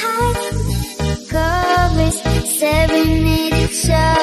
high. Covers serenade each other.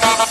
Bye-bye.